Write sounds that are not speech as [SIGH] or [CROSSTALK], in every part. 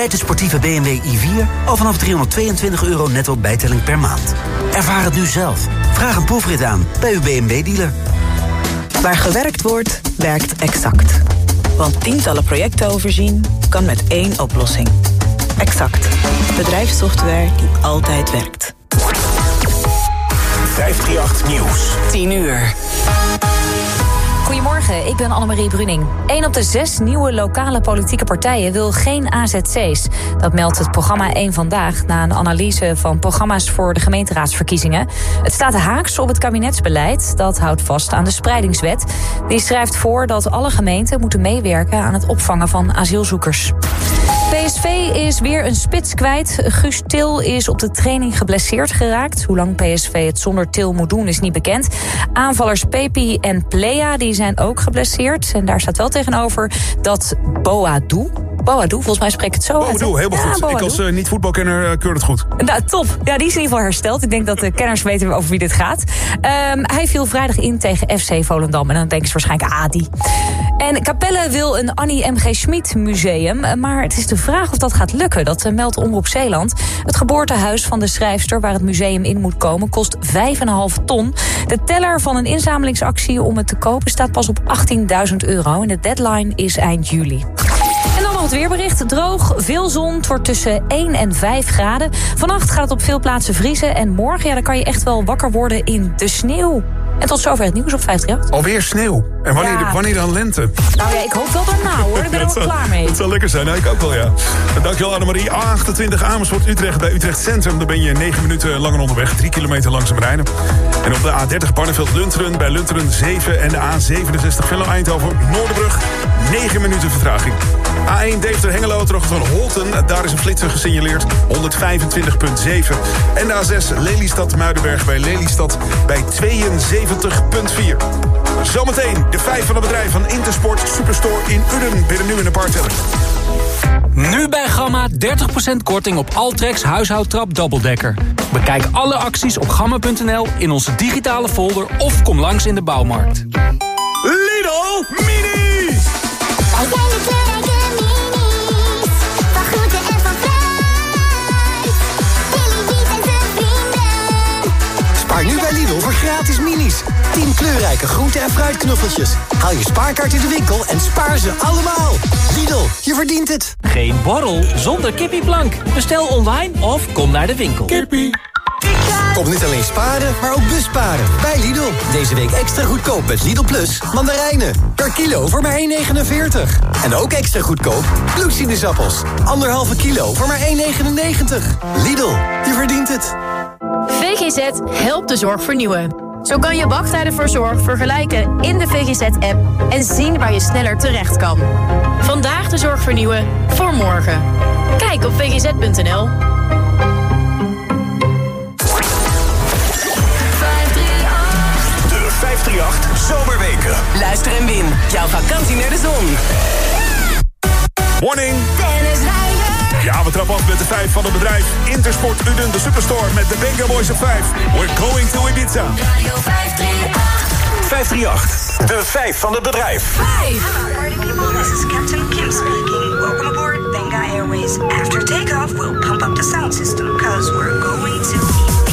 Rijdt de sportieve BMW i4 al vanaf 322 euro netto bijtelling per maand. Ervaar het nu zelf. Vraag een proefrit aan bij uw BMW-dealer. Waar gewerkt wordt, werkt exact. Want tientallen projecten overzien kan met één oplossing. Exact. Bedrijfssoftware die altijd werkt. 538 Nieuws. 10 uur. Goedemorgen, ik ben Annemarie Bruning. Een op de zes nieuwe lokale politieke partijen wil geen AZC's. Dat meldt het programma 1 Vandaag na een analyse van programma's voor de gemeenteraadsverkiezingen. Het staat haaks op het kabinetsbeleid. Dat houdt vast aan de spreidingswet. Die schrijft voor dat alle gemeenten moeten meewerken aan het opvangen van asielzoekers. PSV is weer een spits kwijt. Guus Til is op de training geblesseerd geraakt. Hoe lang PSV het zonder Til moet doen is niet bekend. Aanvallers Pepi en Plea die zijn ook geblesseerd. En daar staat wel tegenover dat Boadu Boadu, volgens mij spreek ik het zo Boadu, helemaal Ja, goed. Boadu. Ik als eh, niet-voetbalkenner eh, keur het goed. Nou, top. Ja, die is in ieder geval hersteld. Ik denk dat de [LAUGHS] kenners weten over wie dit gaat. Ehm, hij viel vrijdag in tegen FC Volendam. En dan denken ze waarschijnlijk, die. En Capelle wil een Annie M.G. Schmid museum. Maar het is de vraag of dat gaat lukken. Dat eh, meldt Omroep Zeeland. Het geboortehuis van de schrijfster waar het museum in moet komen... kost 5,5 ton. De teller van een inzamelingsactie om het te kopen... staat pas op 18.000 euro. En de deadline is eind juli. En dan nog het weerbericht. Droog, veel zon. Het wordt tussen 1 en 5 graden. Vannacht gaat het op veel plaatsen vriezen. En morgen ja, dan kan je echt wel wakker worden in de sneeuw. En tot zover het nieuws op 538. Alweer sneeuw. En wanneer, Ja. wanneer dan lente? Nou ja, ik hoop wel daarna hoor. Ik ben er [LAUGHS] wel zou- klaar mee. Dat zou lekker zijn. Nou, ik ook wel, ja. Dankjewel Annemarie. A28 Amersfoort Utrecht bij Utrecht Centrum. Daar ben je 9 minuten langer onderweg. 3 kilometer langzaam rijden. En op de A30 Barneveld Lunteren bij Lunteren 7. En de A67 Venlo Eindhoven Noorderbrug. 9 minuten vertraging. A1 Deventer Hengelo terug van Holten. Daar is een flitser gesignaleerd. 125,7. En de A6 Lelystad Muidenberg bij Lelystad bij 72,4. Zometeen de 5 van het bedrijf van Intersport Superstore in Uden. Binnen nu in de parkteller. Nu bij Gamma 30% korting op Altrex huishoudtrap dubbeldekker. Bekijk alle acties op gamma.nl in onze digitale folder of kom langs in de bouwmarkt. Lidl minis. Spaar nu bij Lidl voor gratis minis. 10 kleurrijke groente- en fruitknuffeltjes. Haal je spaarkaart in de winkel en spaar ze allemaal. Lidl, je verdient het. Geen borrel zonder kippieplank. Bestel online of kom naar de winkel. Kippie. Kom niet alleen sparen, maar ook busparen. Bij Lidl. Deze week extra goedkoop met Lidl Plus mandarijnen. Per kilo voor maar 1,49. En ook extra goedkoop bloedsinusappels. Anderhalve kilo voor maar 1,99. Lidl, je verdient het. VGZ helpt de zorg vernieuwen. Zo kan je wachttijden voor zorg vergelijken in de VGZ-app en zien waar je sneller terecht kan. Vandaag de zorg vernieuwen voor morgen. Kijk op vgz.nl. De 538 Zomerweken. Luister en win. Jouw vakantie naar de zon. Morning. Ja, we trappen af met de 5 van het bedrijf. Intersport Uden, de superstore met de Benga Boys op 5. We're going to Ibiza. Radio 538. 538. De 5 van het bedrijf. Hello, party people. This is Captain Kim speaking. Welcome aboard Benga Airways. After takeoff, we'll pump up the sound system because we're going to Ibiza.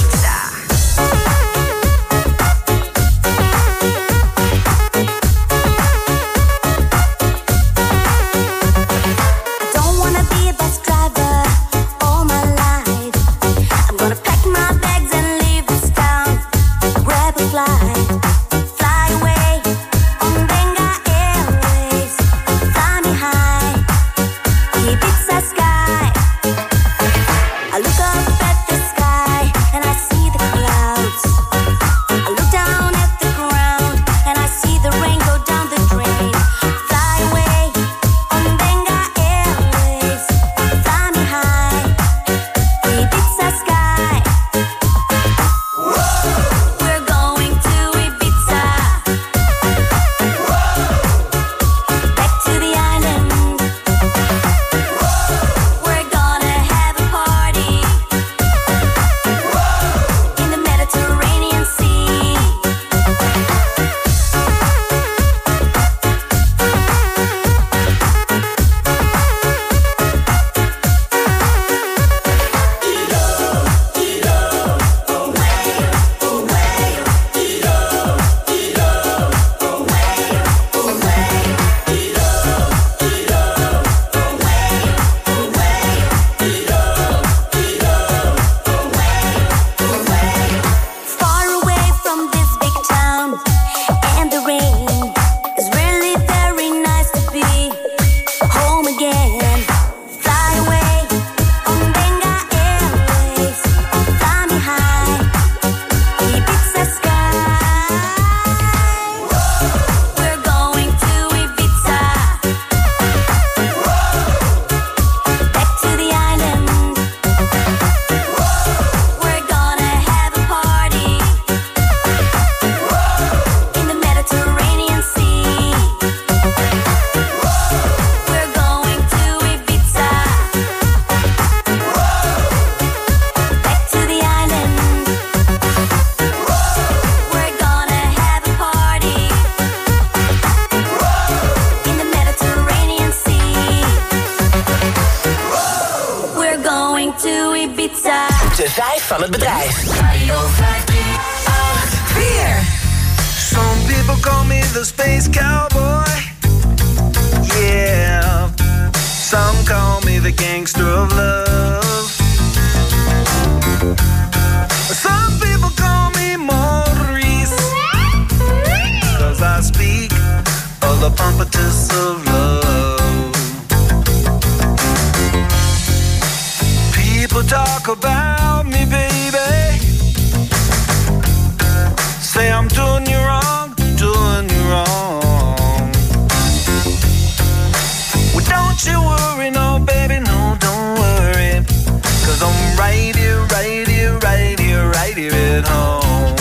Right here, right here, right here, right here at home.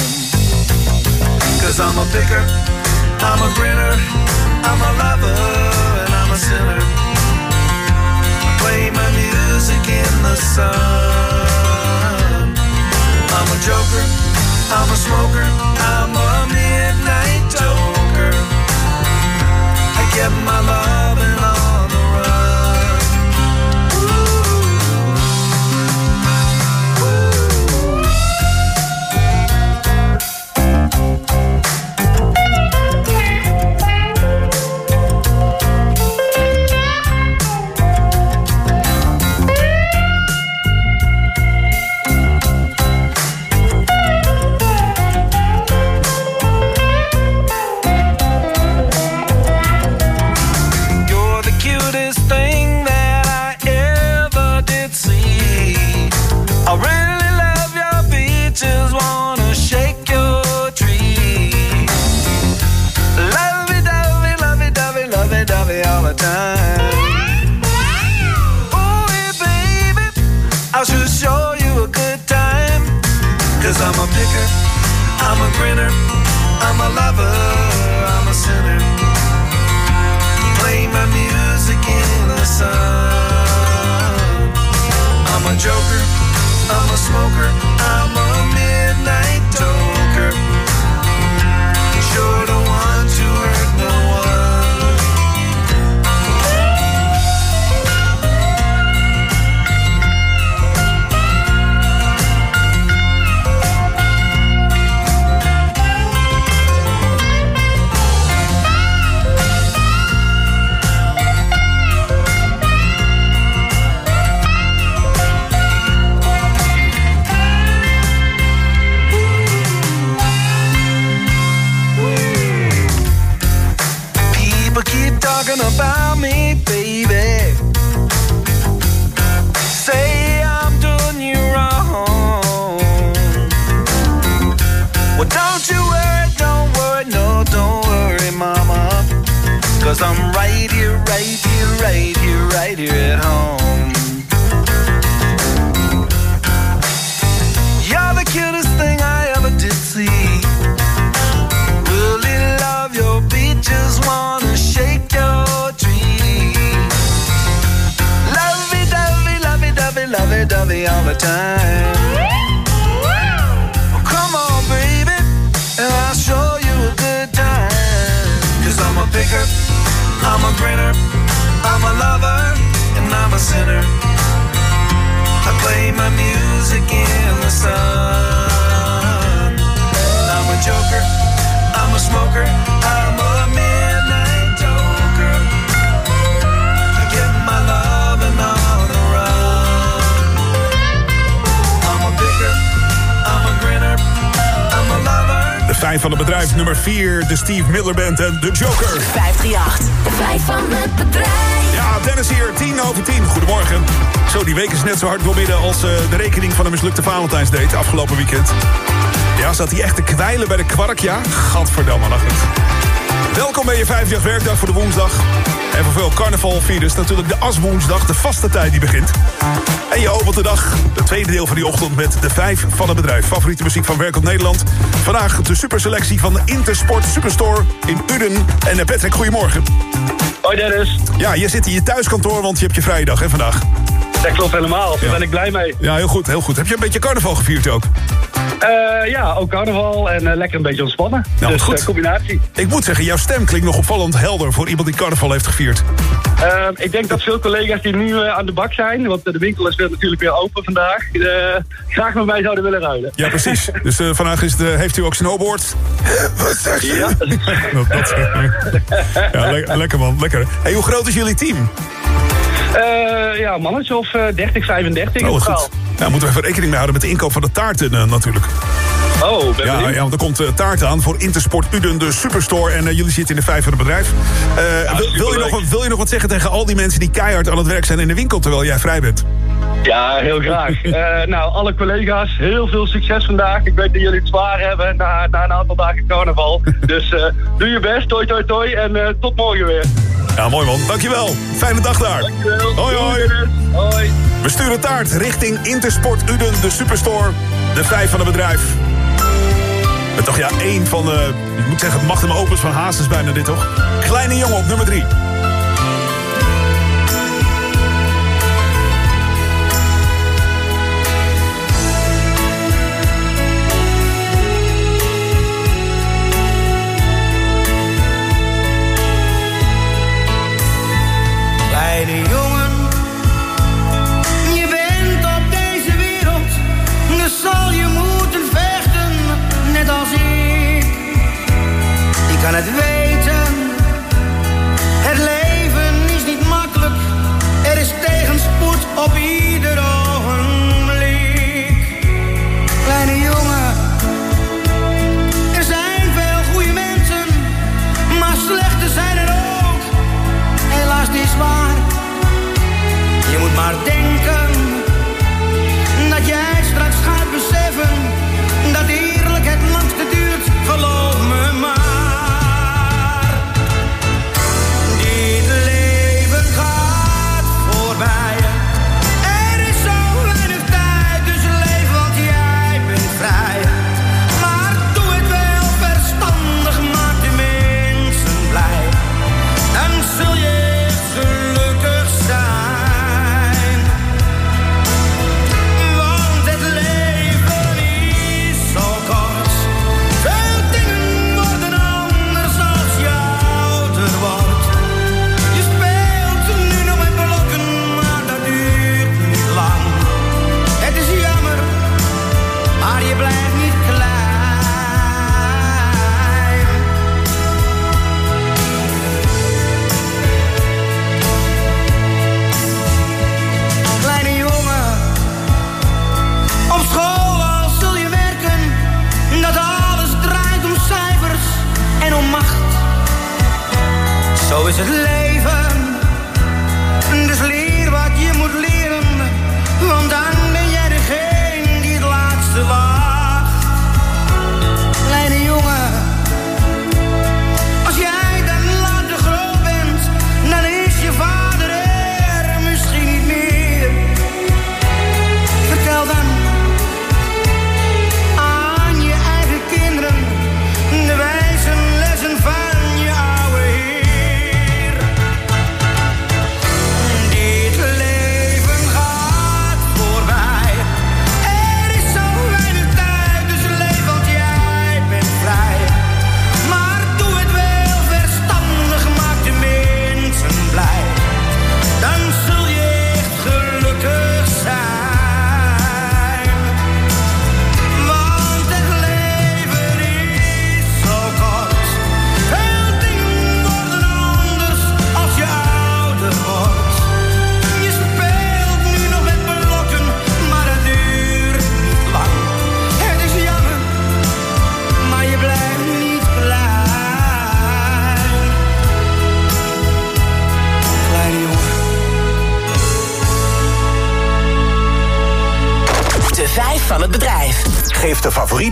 Cause I'm a picker, I'm a grinner, I'm a lover, and I'm a sinner. I play my music in the sun. I'm a joker, I'm a smoker, I'm a midnight toker. I get my loving I'm a lover, I'm a sinner play my music in the sun. I'm a joker, I'm a smoker, I'm a zo hard doormidden als eh, de rekening van een mislukte Valentijnsdate afgelopen weekend. Ja, zat hij echt te kwijlen bij de kwark, ja? Gadverdamme, lach het. Welkom bij je 50 werkdag voor de woensdag. En voor veel carnavalvirus natuurlijk de aswoensdag, de vaste tijd die begint. En je opent de dag, het tweede deel van die ochtend... met de vijf van het bedrijf. Favoriete muziek van Werk op Nederland. Vandaag de superselectie van de Intersport Superstore in Uden. En eh, Patrick, goedemorgen. Hoi Dennis. Ja, je zit in je thuiskantoor, want je hebt je vrije dag hè, vandaag. Dat klopt helemaal. Daar ben ik blij mee. Ja, heel goed, heel goed. Heb je een beetje carnaval gevierd ook? Eh, ja, ook carnaval en eh, lekker een beetje ontspannen. Nou, dus goed. eh, combinatie. Ik moet zeggen, jouw stem klinkt nog opvallend helder voor iemand die carnaval heeft gevierd. Eh, ik denk dat veel collega's die nu aan de bak zijn, want de winkel is weer natuurlijk weer open vandaag, graag met mij zouden willen ruilen. Ja, precies. [LAUGHS] dus vandaag is de, heeft u ook snowboard? Wat zeg je? Ja. [LAUGHS] dat, dat, [LAUGHS] ja, le- lekker man, lekker. Hey, hoe groot is jullie team? Eh, ja, mannetje of eh, 30, 35 Oh, goed. Ja, moeten we even rekening mee houden met de inkoop van de taarten eh, natuurlijk. Oh, ben Ja, benieuwd. ja, want er komt eh, taart aan voor Intersport Uden, de superstore. En eh, jullie zitten in de vijf van het bedrijf. Eh, wil, wil, je nog, wil je nog wat zeggen tegen al die mensen die keihard aan het werk zijn in de winkel... terwijl jij vrij bent? Ja, heel graag. [LAUGHS] Eh, nou, alle collega's, heel veel succes vandaag. Ik weet dat jullie het zwaar hebben na, na een aantal dagen carnaval. [LAUGHS] Dus eh, doe je best, toi toi toi en eh, tot morgen weer. Ja, mooi man. Dankjewel. Fijne dag daar. Dankjewel. Hoi, hoi. Hoi. We sturen taart richting Intersport Uden, de superstore. De vijf van het bedrijf. Met toch ja, één van de... Ik moet zeggen, het magnum opus van Haas is bijna dit, toch? Kleine jongen op nummer drie.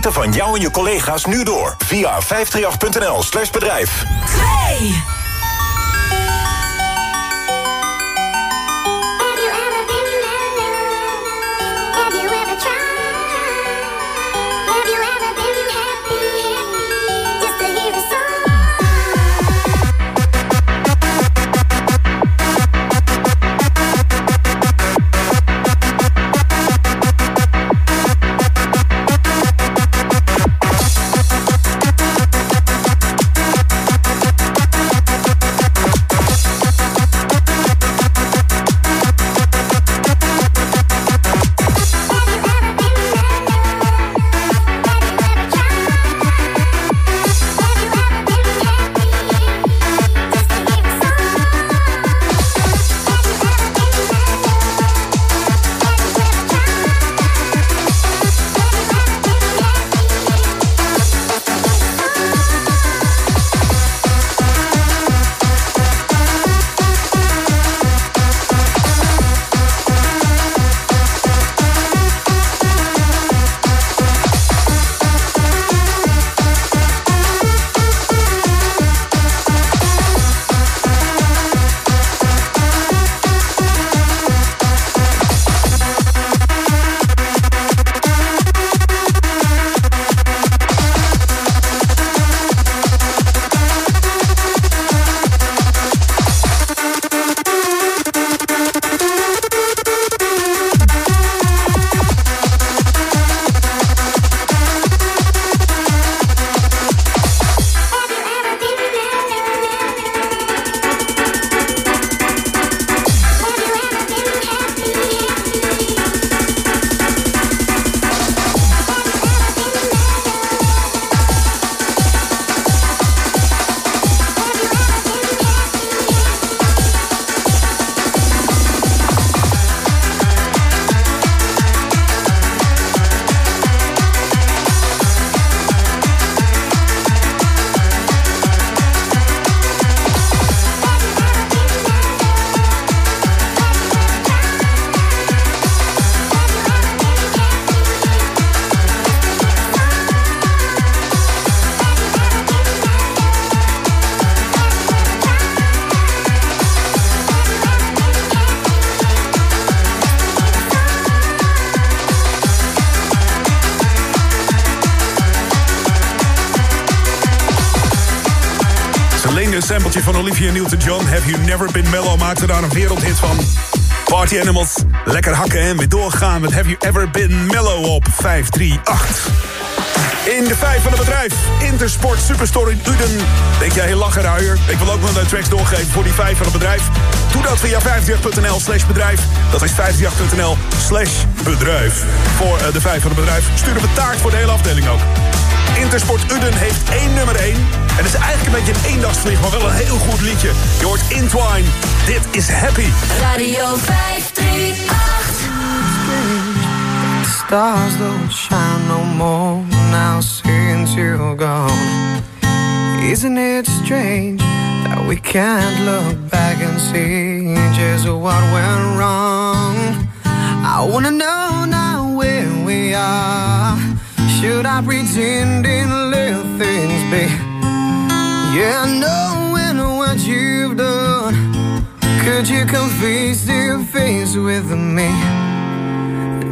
Van jou en je collega's nu door via 538.nl slash bedrijf. 2. Een sampletje van Olivia Newton-John. Have You Never Been Mellow maakte daar een wereldhit van. Party Animals, lekker hakken en weer doorgaan met Have You Ever Been Mellow op 538. In de vijf van het bedrijf, Intersport Superstore in Uden. Denk jij heel lachen, Ruijer? Ik wil ook nog de tracks doorgeven voor die vijf van het bedrijf. Doe dat via 538.nl slash bedrijf. Dat is 538.nl slash bedrijf. Voor eh, de vijf van het bedrijf sturen we taart voor de hele afdeling ook. Intersport Uden heeft één nummer één. En het is eigenlijk een beetje een eendagsvlieg, maar wel een heel goed liedje. Je hoort Intwine. Dit is Happy. Radio 538. Stars don't shine no more now since you're gone. Isn't it strange that we can't look back and see just what went wrong? I wanna know now where we are. Should I pretend and let things be? Yeah, knowing what you've done, could you come face to face with me?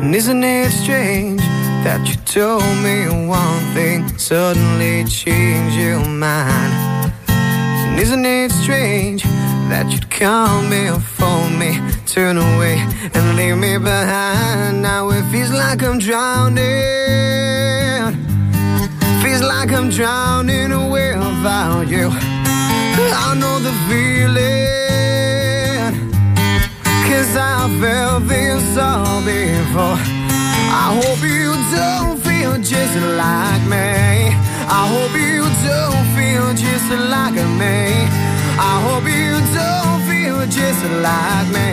And isn't it strange that you told me one thing, suddenly changed your mind? And isn't it strange that you'd come here for me, turn away and leave me behind? Now it feels like I'm drowning, feels like I'm drowning without you. I know the feeling. Cause I felt this all before. I hope you don't feel just like me. I hope you don't feel just like me. I hope you don't feel just like me.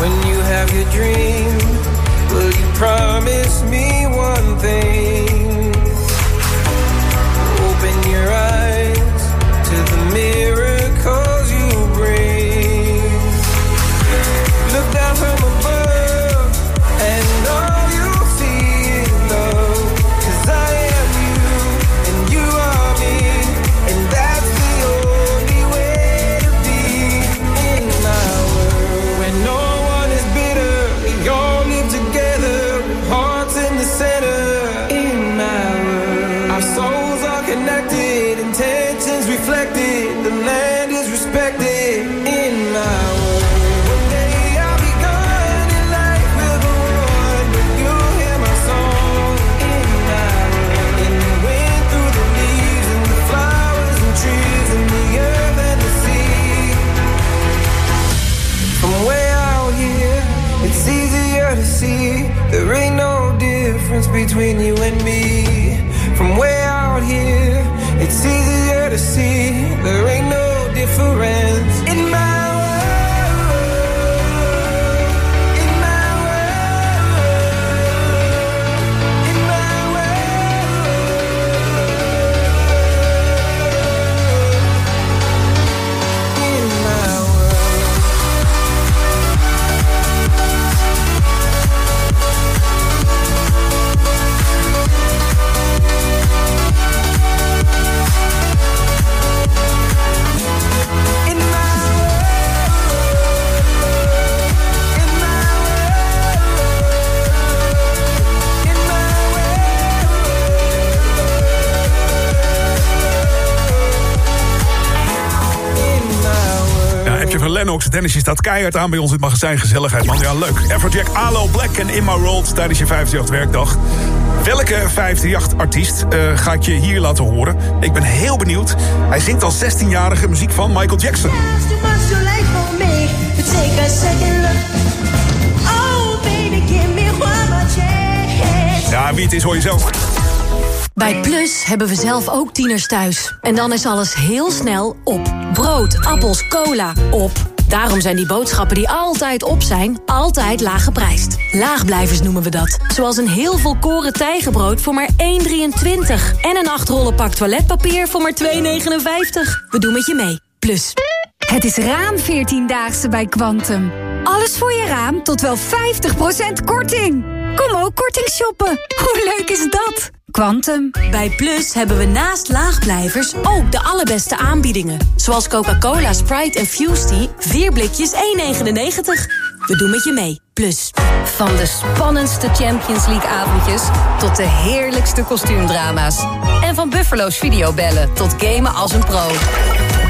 when you have your dream, will you promise me one thing? Open your eyes. Van Lennox. Dennisje staat keihard aan bij ons in het magazijn Gezelligheid, man. Ja, leuk. Everjack, Alo Black en In My World tijdens je 58 werkdag. Welke 538-artiest eh, ga ik je hier laten horen? Ik ben heel benieuwd. Hij zingt als 16-jarige muziek van Michael Jackson. Oh. Ja, wie het is hoor je zelf. Bij Plus hebben we zelf ook tieners thuis. En dan is alles heel snel op. Brood, appels, cola, op. Daarom zijn die boodschappen die altijd op zijn, altijd laag geprijsd. Laagblijvers noemen we dat. Zoals een heel volkoren tijgenbrood voor maar 1,23. En een 8 rollen pak toiletpapier voor maar 2,59. We doen met je mee. Plus. Het is raam 14-daagse bij Quantum. Alles voor je raam tot wel 50% korting. Kom ook korting shoppen. Hoe leuk is dat? Quantum. Bij Plus hebben we naast laagblijvers ook de allerbeste aanbiedingen. Zoals Coca-Cola, Sprite en Fusty. 4 blikjes 1,99. We doen met je mee. Plus. Van de spannendste Champions League avondjes tot de heerlijkste kostuumdrama's. En van Buffalo's videobellen tot gamen als een pro.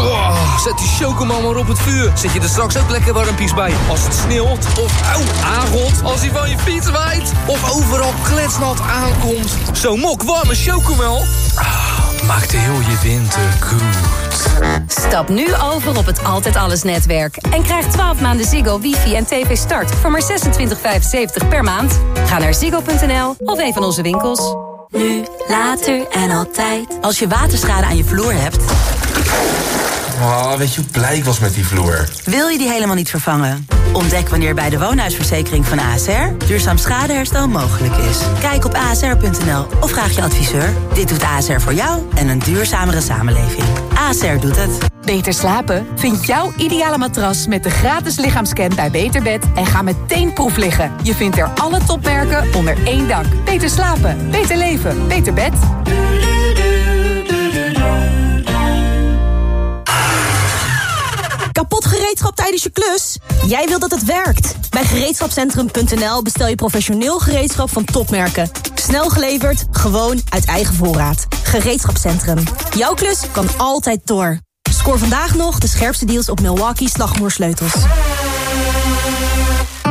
Oh, zet die chocomel maar op het vuur. Zet je er straks ook lekker warmpies bij. Als het sneeuwt of auw, aangot. Als hij van je fiets waait. Of overal kletsnat aankomt. Zo'n mok warme chocomel. Ah, maakt heel je winter goed. Stap nu over op het Altijd Alles netwerk. En krijg 12 maanden Ziggo, wifi en tv start voor maar 26,75 per maand. Ga naar ziggo.nl of een van onze winkels. Nu, later en altijd. Als je waterschade aan je vloer hebt... Oh, weet je hoe blij ik was met die vloer? Wil je die helemaal niet vervangen? Ontdek wanneer bij de woonhuisverzekering van ASR duurzaam schadeherstel mogelijk is. Kijk op asr.nl of vraag je adviseur. Dit doet ASR voor jou en een duurzamere samenleving. ASR doet het. Beter slapen? Vind jouw ideale matras met de gratis lichaamscan bij Beterbed en ga meteen proef liggen. Je vindt er alle topmerken onder één dak. Beter slapen, beter leven, beter bed. Kapot gereedschap tijdens je klus? Jij wilt dat het werkt. Bij gereedschapcentrum.nl bestel je professioneel gereedschap van topmerken. Snel geleverd, gewoon uit eigen voorraad. Gereedschapcentrum. Jouw klus kan altijd door. Scoor vandaag nog de scherpste deals op Milwaukee slagroersleutels.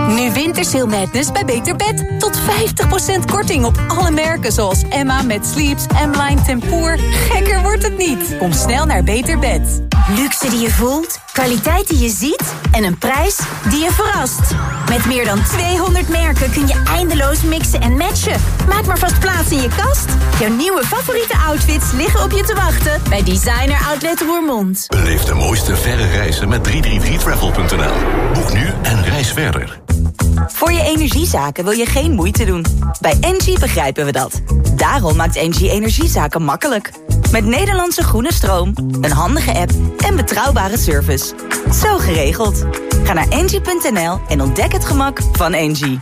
Nu Wintersail Madness bij Beter Bed. Tot 50% korting op alle merken zoals Emma met Sleeps, M-Line Tempoor. Gekker wordt het niet. Kom snel naar Beter Bed. Luxe die je voelt, kwaliteit die je ziet en een prijs die je verrast. Met meer dan 200 merken kun je eindeloos mixen en matchen. Maak maar vast plaats in je kast. Jouw nieuwe favoriete outfits liggen op je te wachten bij Designer Outlet Roermond. Beleef de mooiste verre reizen met 333travel.nl. Boek nu en reis verder. Voor je energiezaken wil je geen moeite doen. Bij Engie begrijpen we dat. Daarom maakt Engie energiezaken makkelijk. Met Nederlandse groene stroom, een handige app en betrouwbare service. Zo geregeld. Ga naar engie.nl en ontdek het gemak van Engie.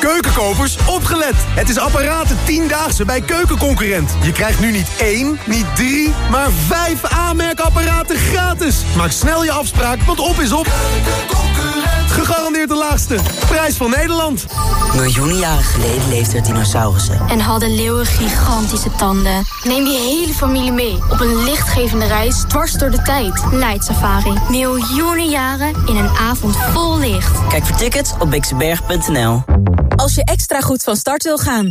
Keukenkopers, opgelet! Het is apparaten 10-daagse bij Keukenconcurrent. Je krijgt nu niet één, niet drie, maar vijf aanmerkapparaten gratis. Maak snel je afspraak, want op is op. Gegarandeerd de laagste. Prijs van Nederland. Miljoenen jaren geleden leefden er dinosaurussen. En hadden leeuwen gigantische tanden. Neem je hele familie mee op een lichtgevende reis dwars door de tijd. Night Safari. Miljoenen jaren in een avond vol licht. Kijk voor tickets op bixenberg.nl. Als je extra goed van start wil gaan,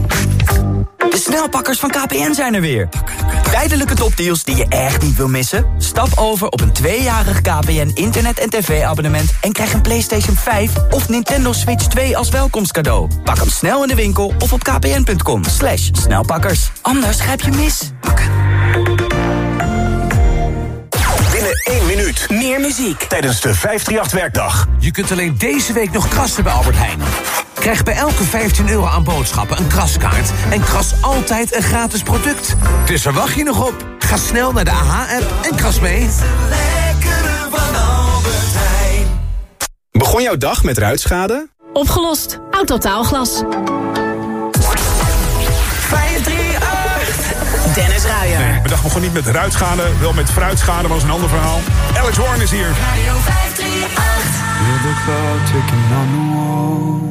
De snelpakkers van KPN zijn er weer. Tijdelijke topdeals die je echt niet wil missen? Stap over op een tweejarig KPN internet- en tv-abonnement... en krijg een PlayStation 5 of Nintendo Switch 2 als welkomstcadeau. Pak hem snel in de winkel of op kpn.com. Slash snelpakkers. Anders grijp je mis. Binnen één minuut. Meer muziek. Tijdens de 538-werkdag. Je kunt alleen deze week nog krassen bij Albert Heijn. Krijg bij elke 15 euro aan boodschappen een kraskaart... en kras altijd een gratis product. Dus waar wacht je nog op? Ga snel naar de AH-app en kras mee. Begon jouw dag met ruitschade? Opgelost. Autotaalglas. 538. Dennis Ruijer. Nee, mijn dag begon niet met ruitschade, wel met fruitschade, was een ander verhaal. Alex Warren is hier. Radio 538.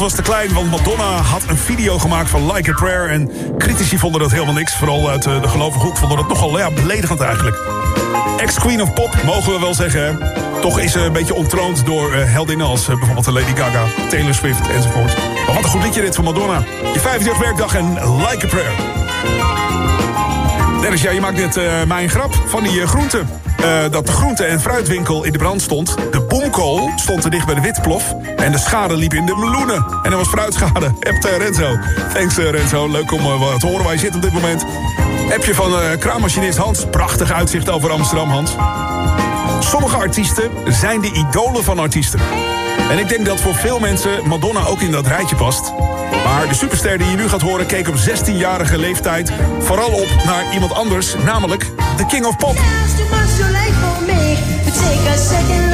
Wereld was te klein, want Madonna had een video gemaakt van Like a Prayer. En critici vonden dat helemaal niks. Vooral uit eh, de gelovige hoek vonden dat nogal beledigend eigenlijk. Ex-queen of pop, mogen we wel zeggen. Toch is ze een beetje ontroond door eh, heldinnen als eh, bijvoorbeeld Lady Gaga, Taylor Swift enzovoort. Maar wat een goed liedje dit van Madonna. Je 50 werkdag en Like a Prayer. Dennis, ja, je maakt net eh mij een grap van die groenten. Dat de groente- en fruitwinkel in de brand stond. De boomkool stond te dicht bij de witplof. En de schade liep in de meloenen. En er was fruitschade. [LAUGHS] Hebt eh, Renzo. Thanks eh, Renzo. Leuk om eh, wat te horen waar je zit op dit moment. Appje van eh kraammachinist Hans. Prachtig uitzicht over Amsterdam, Hans. Sommige artiesten zijn de idolen van artiesten. En ik denk dat voor veel mensen Madonna ook in dat rijtje past. Maar de superster die je nu gaat horen keek op 16-jarige leeftijd vooral op naar iemand anders, namelijk de King of Pop.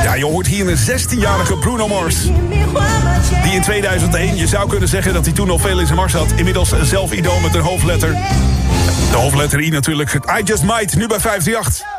Ja, je hoort hier een 16-jarige Bruno Mars. Die in 2001, je zou kunnen zeggen dat hij toen al veel in zijn mars had... inmiddels zelf idool met een hoofdletter. De hoofdletter I natuurlijk. I Just Might, nu bij 538.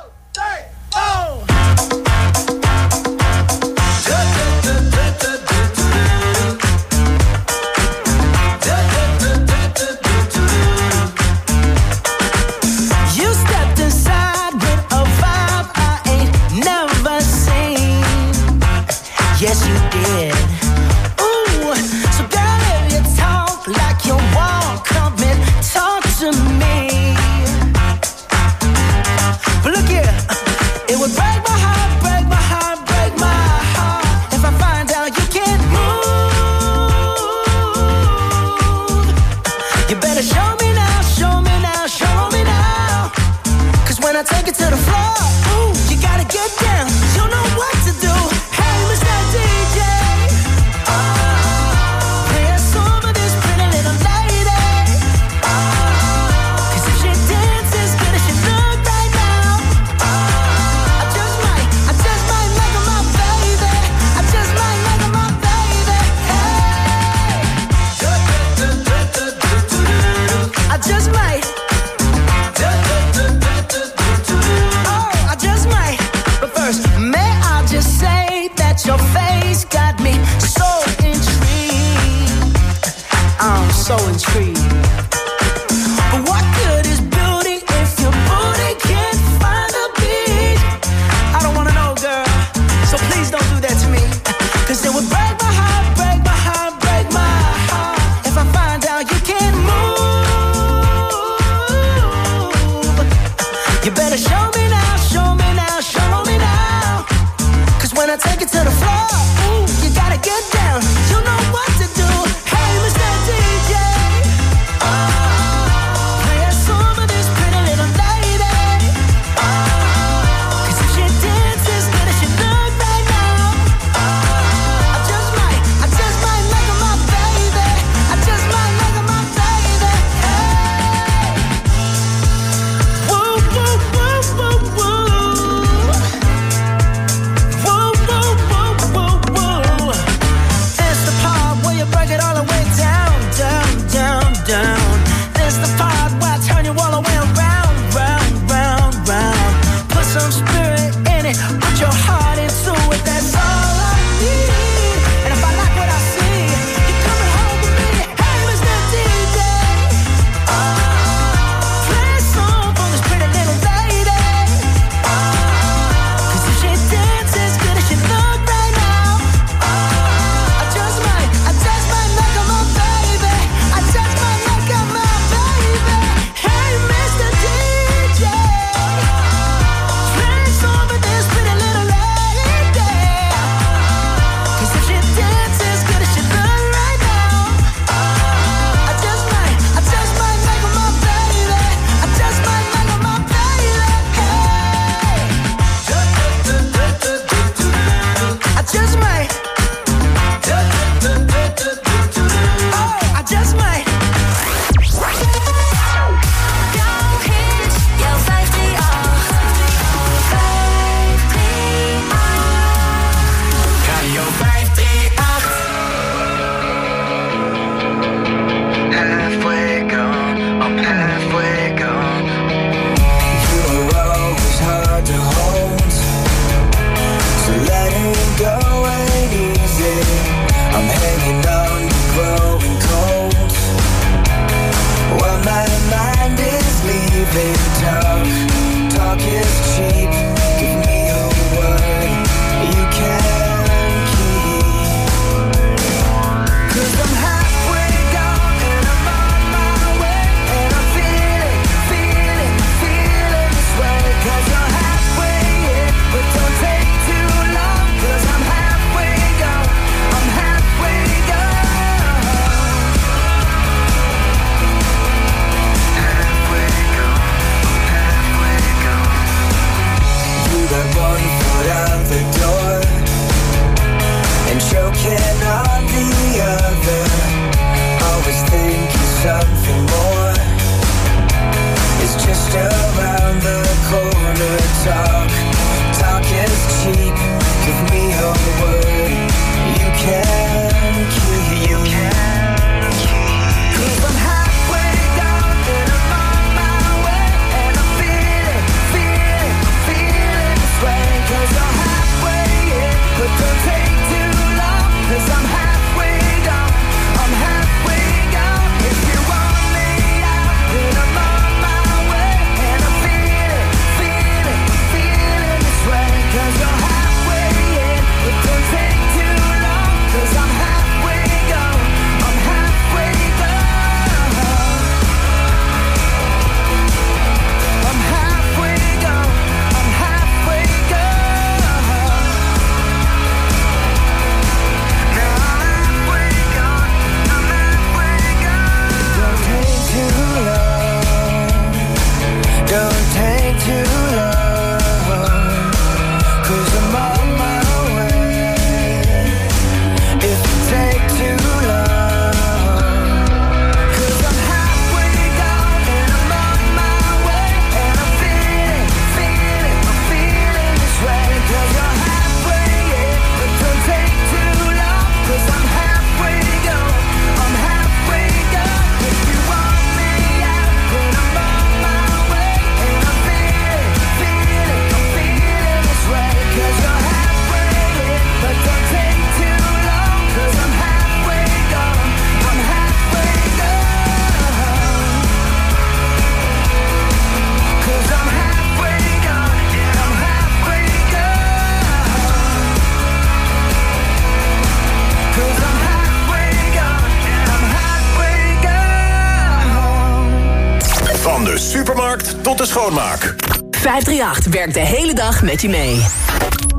538 werkt de hele dag met je mee.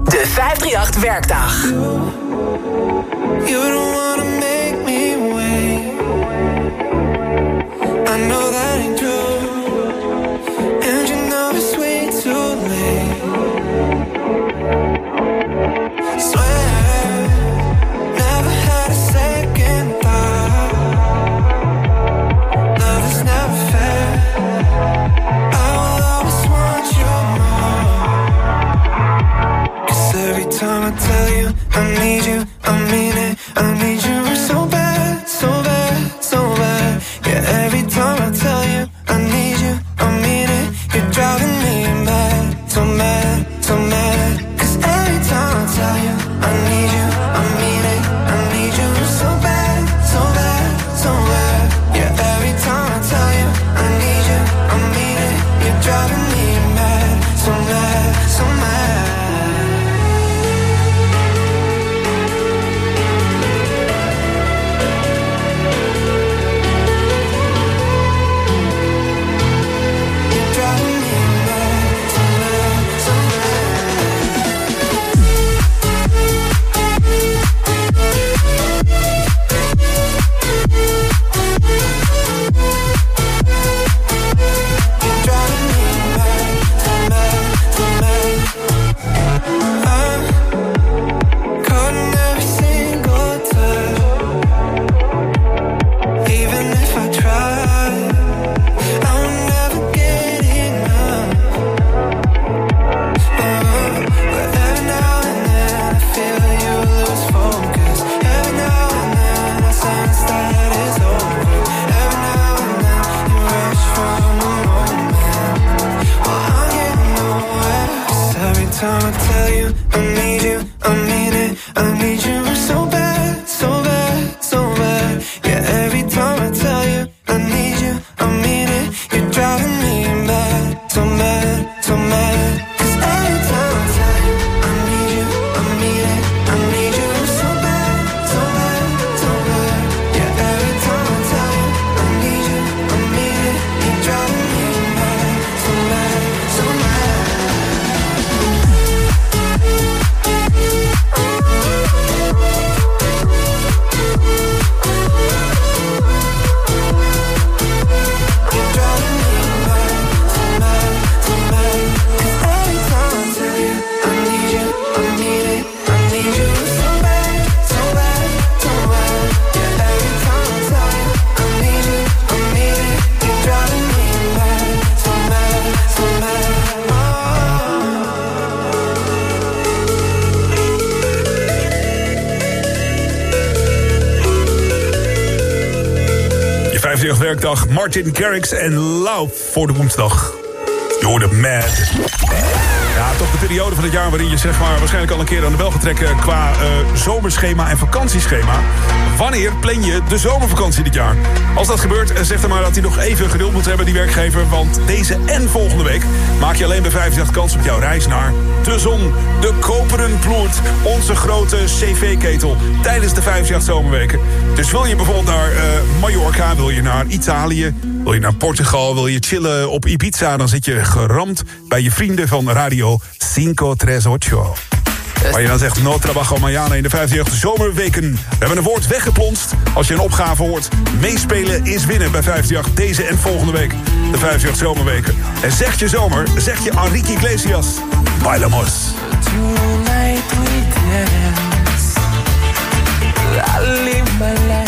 De 538 werkdag. 50 werkdag. Martin Garrix en Lau voor de woensdag. You're the mad. Ja, toch de periode van het jaar waarin je zeg maar, waarschijnlijk al een keer aan de bel gaat trekken... qua eh, zomerschema en vakantieschema. Wanneer plan je de zomervakantie dit jaar? Als dat gebeurt, eh, zeg dan maar dat hij nog even geduld moet hebben, die werkgever. Want deze en volgende week maak je alleen bij 50 kans op jouw reis naar de zon. De koperen ploert, onze grote cv-ketel tijdens de 50 zomerweken. Dus wil je bijvoorbeeld naar eh, Mallorca, wil je naar Italië... Wil je naar Portugal, wil je chillen op Ibiza... dan zit je geramd bij je vrienden van Radio 538. Waar je dan zegt, no trabajo mañana in de 50 zomerweken. We hebben een woord weggeplonst. Als je een opgave hoort, meespelen is winnen bij 58 deze en volgende week. De 58 zomerweken. En zeg je zomer, zeg je Enrique Iglesias. Bailamos. Tonight we dance. I live my life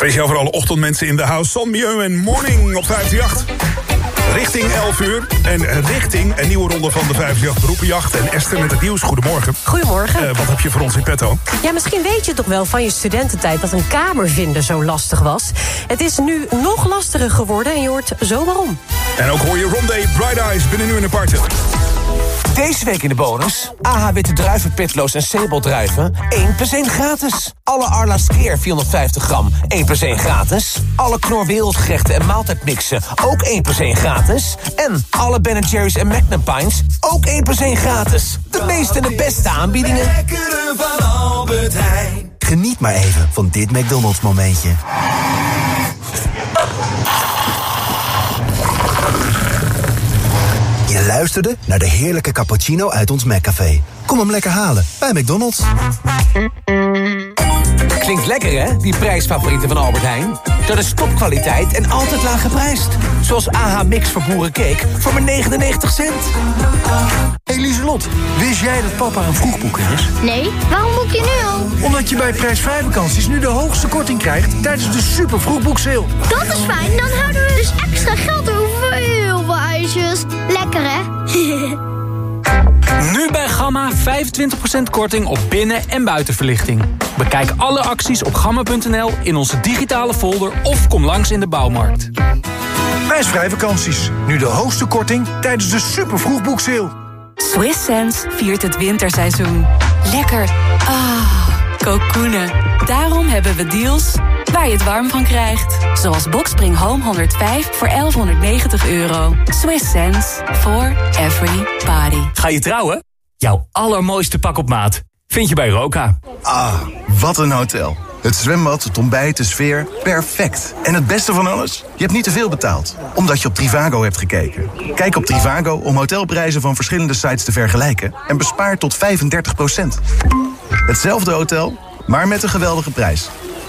Speciaal voor alle ochtendmensen in de house. Son Mieux en Morning op 538. Richting 11 uur en richting een nieuwe ronde van de 538 beroepenjacht. En Esther met het nieuws. Goedemorgen. Goedemorgen. Eh, wat heb je voor ons in petto? Ja, misschien weet je toch wel van je studententijd dat een kamer vinden zo lastig was. Het is nu nog lastiger geworden en je hoort zo waarom. En ook hoor je Rondé Bright Eyes binnen nu in de party. Deze week in de bonus. AH witte druiven, pitloos en sabeldruiven. 1 plus 1 gratis. Alle Arla Skeer 450 gram. 1 plus 1 gratis. Alle Knor Wereldgerechten en maaltijdmixen. Ook 1 plus 1 gratis. En alle Ben Jerry's en Magnum Pines. Ook 1 plus 1 gratis. De meeste en de beste aanbiedingen. Lekkere van Albert Heijn. Geniet maar even van dit McDonald's momentje. Luisterde naar de heerlijke cappuccino uit ons McCafé. Kom hem lekker halen bij McDonald's. Klinkt lekker hè, die prijsfavorieten van Albert Heijn? Dat is topkwaliteit en altijd laag geprijsd. Zoals AH Mix voor boerencake voor maar 99 cent. Hey Lieselot, wist jij dat papa een vroegboeker is? Nee, waarom boek je nu al? Omdat je bij prijsvrij vakanties nu de hoogste korting krijgt tijdens de super vroegboekseil. Dat is fijn, dan houden we dus extra geld over ijsjes. Lekker hè? Nu bij Gamma 25% korting op binnen- en buitenverlichting. Bekijk alle acties op gamma.nl in onze digitale folder of kom langs in de bouwmarkt. Prijsvrij vakanties, nu de hoogste korting tijdens de super vroegboekseil. Swiss Sense viert het winterseizoen. Lekker. Ah, kokoenen. Daarom hebben we deals waar je het warm van krijgt. Zoals Boxspring Home 105 voor 1190 euro. Swiss sense for every body. Ga je trouwen? Jouw allermooiste pak op maat vind je bij Roka. Ah, wat een hotel. Het zwembad, het ontbijt, de sfeer, perfect. En het beste van alles? Je hebt niet te veel betaald, omdat je op Trivago hebt gekeken. Kijk op Trivago om hotelprijzen van verschillende sites te vergelijken... en bespaar tot 35% Hetzelfde hotel, maar met een geweldige prijs.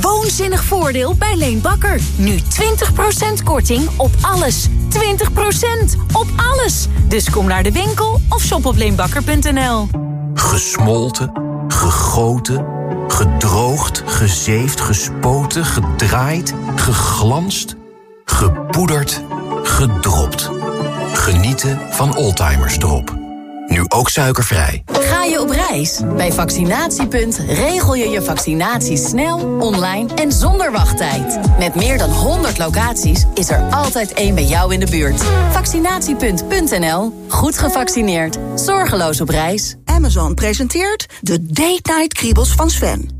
Woonzinnig voordeel bij Leen Bakker. Nu 20% korting op alles. 20% op alles. Dus kom naar de winkel of shop op leenbakker.nl. Gesmolten, gegoten, gedroogd, gezeefd, gespoten, gedraaid, geglanst, gepoederd, gedropt. Genieten van Oldtimers Drop. Nu ook suikervrij. Ga je op reis? Bij Vaccinatiepunt regel je je vaccinatie snel, online en zonder wachttijd. Met meer dan 100 locaties is er altijd één bij jou in de buurt. Vaccinatiepunt.nl. Goed gevaccineerd. Zorgeloos op reis. Amazon presenteert de Date Night Kriebels van Sven.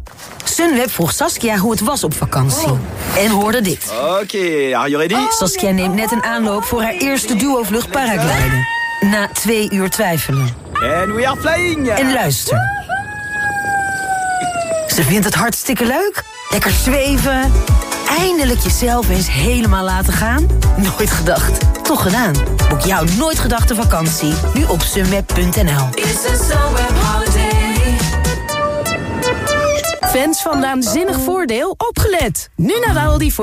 Sunweb vroeg Saskia hoe het was op vakantie. En hoorde dit. Oké, are you ready? Saskia neemt net een aanloop voor haar eerste duo-vlucht paragliden. Na twee uur twijfelen. And we are flying! En luister. Ze vindt het hartstikke leuk. Lekker zweven. Eindelijk jezelf eens helemaal laten gaan. Nooit gedacht. Toch gedaan. Boek jouw nooit gedachte vakantie. Nu op sunweb.nl. Fans van Naanzinnig Voordeel, opgelet! Nu naar Aldi voor